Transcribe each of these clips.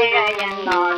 வீரயன்னாள்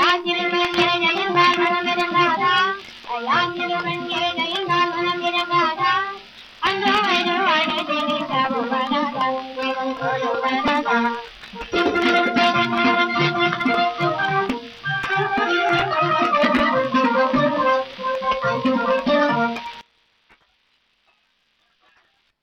Yeah,